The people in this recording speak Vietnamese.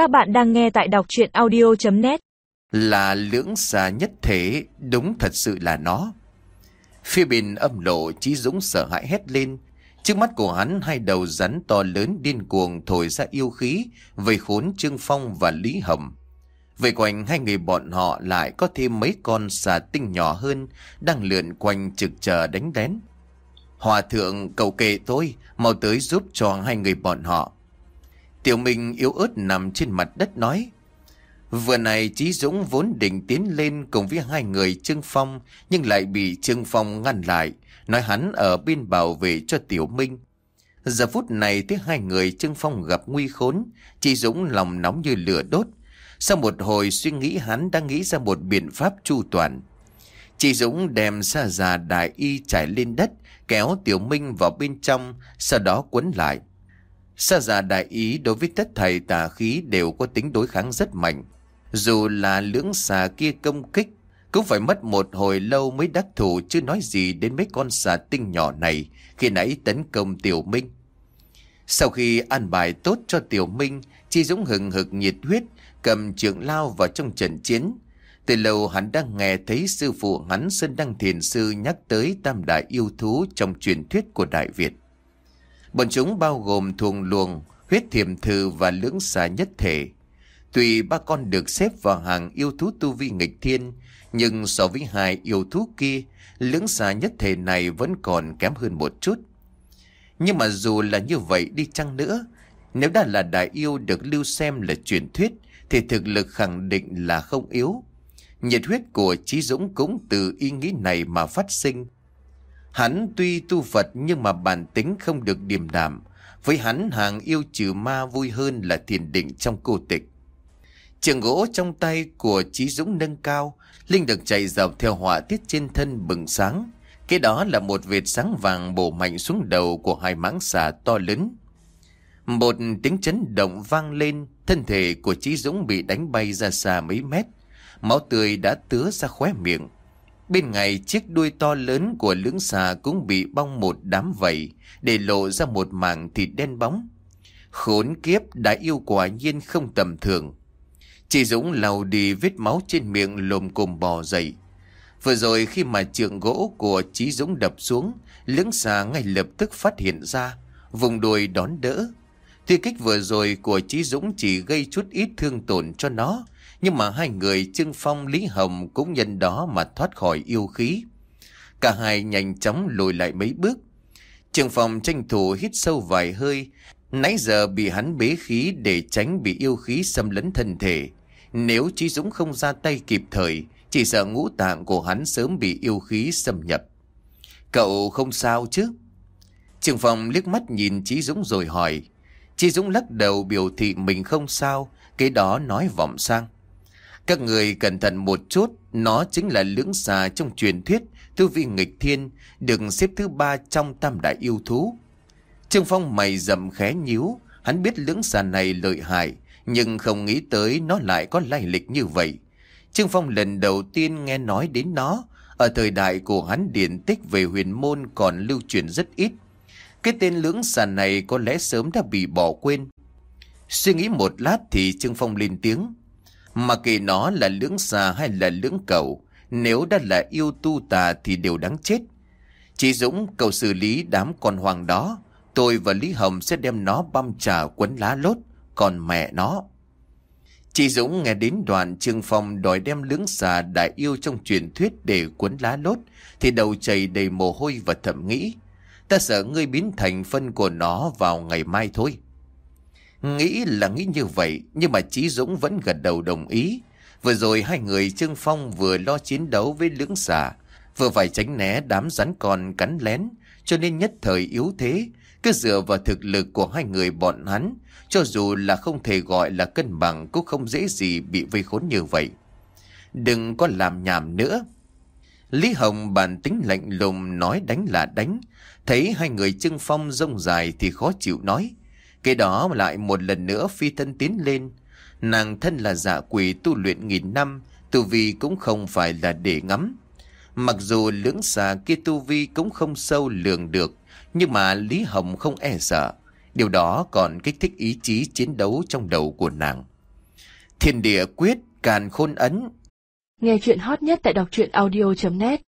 Các bạn đang nghe tại đọc chuyện audio.net Là lưỡng xà nhất thể, đúng thật sự là nó. Phía bên âm lộ, Chí Dũng sợ hãi hét lên. Trước mắt của hắn hai đầu rắn to lớn điên cuồng thổi ra yêu khí, vây khốn Trương Phong và Lý hầm Về quanh hai người bọn họ lại có thêm mấy con xà tinh nhỏ hơn đang lượn quanh trực chờ đánh đén. Hòa thượng cầu kệ tôi, mau tới giúp cho hai người bọn họ. Tiểu Minh yếu ớt nằm trên mặt đất nói. Vừa này Chí Dũng vốn định tiến lên cùng với hai người Trương Phong nhưng lại bị Trương Phong ngăn lại, nói hắn ở bên bảo vệ cho Tiểu Minh. Giờ phút này thấy hai người Trương Phong gặp nguy khốn, Chí Dũng lòng nóng như lửa đốt. Sau một hồi suy nghĩ hắn đã nghĩ ra một biện pháp chu toàn. Chí Dũng đem xa già đại y trải lên đất, kéo Tiểu Minh vào bên trong, sau đó quấn lại. Sa già đại ý đối với tất thầy tà khí đều có tính đối kháng rất mạnh. Dù là lưỡng xà kia công kích, cũng phải mất một hồi lâu mới đắc thủ chứ nói gì đến mấy con xà tinh nhỏ này khi nãy tấn công Tiểu Minh. Sau khi an bài tốt cho Tiểu Minh, Chi Dũng hừng hực nhiệt huyết, cầm trường lao vào trong trận chiến. Từ lâu hắn đang nghe thấy sư phụ hắn Sơn Đăng Thiền Sư nhắc tới tam đại yêu thú trong truyền thuyết của Đại Việt. Bọn chúng bao gồm thuồng luồng, huyết thiềm thư và lưỡng xà nhất thể. Tuy ba con được xếp vào hàng yêu thú tu vi nghịch thiên, nhưng so với hai yêu thú kia, lưỡng xà nhất thể này vẫn còn kém hơn một chút. Nhưng mà dù là như vậy đi chăng nữa, nếu đã là đại yêu được lưu xem là truyền thuyết, thì thực lực khẳng định là không yếu. Nhiệt huyết của Chí Dũng cũng từ ý nghĩ này mà phát sinh. Hắn tuy tu Phật nhưng mà bản tính không được điềm đạm. Với hắn hàng yêu trừ ma vui hơn là thiền định trong cô tịch. Trường gỗ trong tay của Chí Dũng nâng cao, Linh được chạy dọc theo họa tiết trên thân bừng sáng. Cái đó là một vệt sáng vàng bổ mạnh xuống đầu của hai mãng xà to lớn. Một tiếng chấn động vang lên, thân thể của Chí Dũng bị đánh bay ra xa mấy mét. Máu tươi đã tứa ra khóe miệng. Bên ngày chiếc đuôi to lớn của lưỡng xà cũng bị bong một đám vẩy, để lộ ra một mảng thịt đen bóng. Khốn kiếp đã yêu quả nhiên không tầm thường. Chị Dũng lau đi vết máu trên miệng lồm cồm bò dậy. Vừa rồi khi mà trường gỗ của Chí Dũng đập xuống, lưỡng xà ngay lập tức phát hiện ra, vùng đuôi đón đỡ. Thì kích vừa rồi của Chí Dũng chỉ gây chút ít thương tổn cho nó, nhưng mà hai người Trương Phong Lý Hồng cũng nhân đó mà thoát khỏi yêu khí. Cả hai nhanh chóng lùi lại mấy bước. Trương Phong tranh thủ hít sâu vài hơi. Nãy giờ bị hắn bế khí để tránh bị yêu khí xâm lấn thân thể. Nếu Chí Dũng không ra tay kịp thời, chỉ sợ ngũ tạng của hắn sớm bị yêu khí xâm nhập. Cậu không sao chứ? Trương Phong liếc mắt nhìn Chí Dũng rồi hỏi. Chí Dũng lắc đầu biểu thị mình không sao, cái đó nói vọng sang. Các người cẩn thận một chút, nó chính là lưỡng xà trong truyền thuyết, Thư vị nghịch thiên, được xếp thứ ba trong tam đại yêu thú. Trương Phong mày rậm khé nhíu, hắn biết lưỡng xà này lợi hại, nhưng không nghĩ tới nó lại có lai lịch như vậy. Trương Phong lần đầu tiên nghe nói đến nó, ở thời đại của hắn điển tích về huyền môn còn lưu truyền rất ít. Cái tên lưỡng xà này có lẽ sớm đã bị bỏ quên. Suy nghĩ một lát thì Trương Phong lên tiếng. Mà kể nó là lưỡng xà hay là lưỡng cầu, nếu đã là yêu tu tà thì đều đáng chết. Chị Dũng cầu xử lý đám con hoàng đó, tôi và Lý Hồng sẽ đem nó băm trà quấn lá lốt, còn mẹ nó. Chị Dũng nghe đến đoạn Trương Phong đòi đem lưỡng xà đại yêu trong truyền thuyết để quấn lá lốt, thì đầu chảy đầy mồ hôi và thầm nghĩ. Ta sợ ngươi biến thành phân của nó vào ngày mai thôi. Nghĩ là nghĩ như vậy, nhưng mà Chí Dũng vẫn gật đầu đồng ý. Vừa rồi hai người Trương Phong vừa lo chiến đấu với lưỡng xà, vừa phải tránh né đám rắn con cắn lén, cho nên nhất thời yếu thế. Cứ dựa vào thực lực của hai người bọn hắn, cho dù là không thể gọi là cân bằng cũng không dễ gì bị vây khốn như vậy. Đừng có làm nhảm nữa. Lý Hồng bản tính lạnh lùng nói đánh là đánh. Thấy hai người Trương Phong rông dài thì khó chịu nói. Cái đó lại một lần nữa phi thân tiến lên. Nàng thân là dạ quỷ tu luyện nghìn năm, tu vi cũng không phải là để ngắm. Mặc dù lưỡng xà kia tu vi cũng không sâu lường được, nhưng mà Lý Hồng không e sợ. Điều đó còn kích thích ý chí chiến đấu trong đầu của nàng. Thiên địa quyết càn khôn ấn. Nghe chuyện hot nhất tại đọc truyện audio.net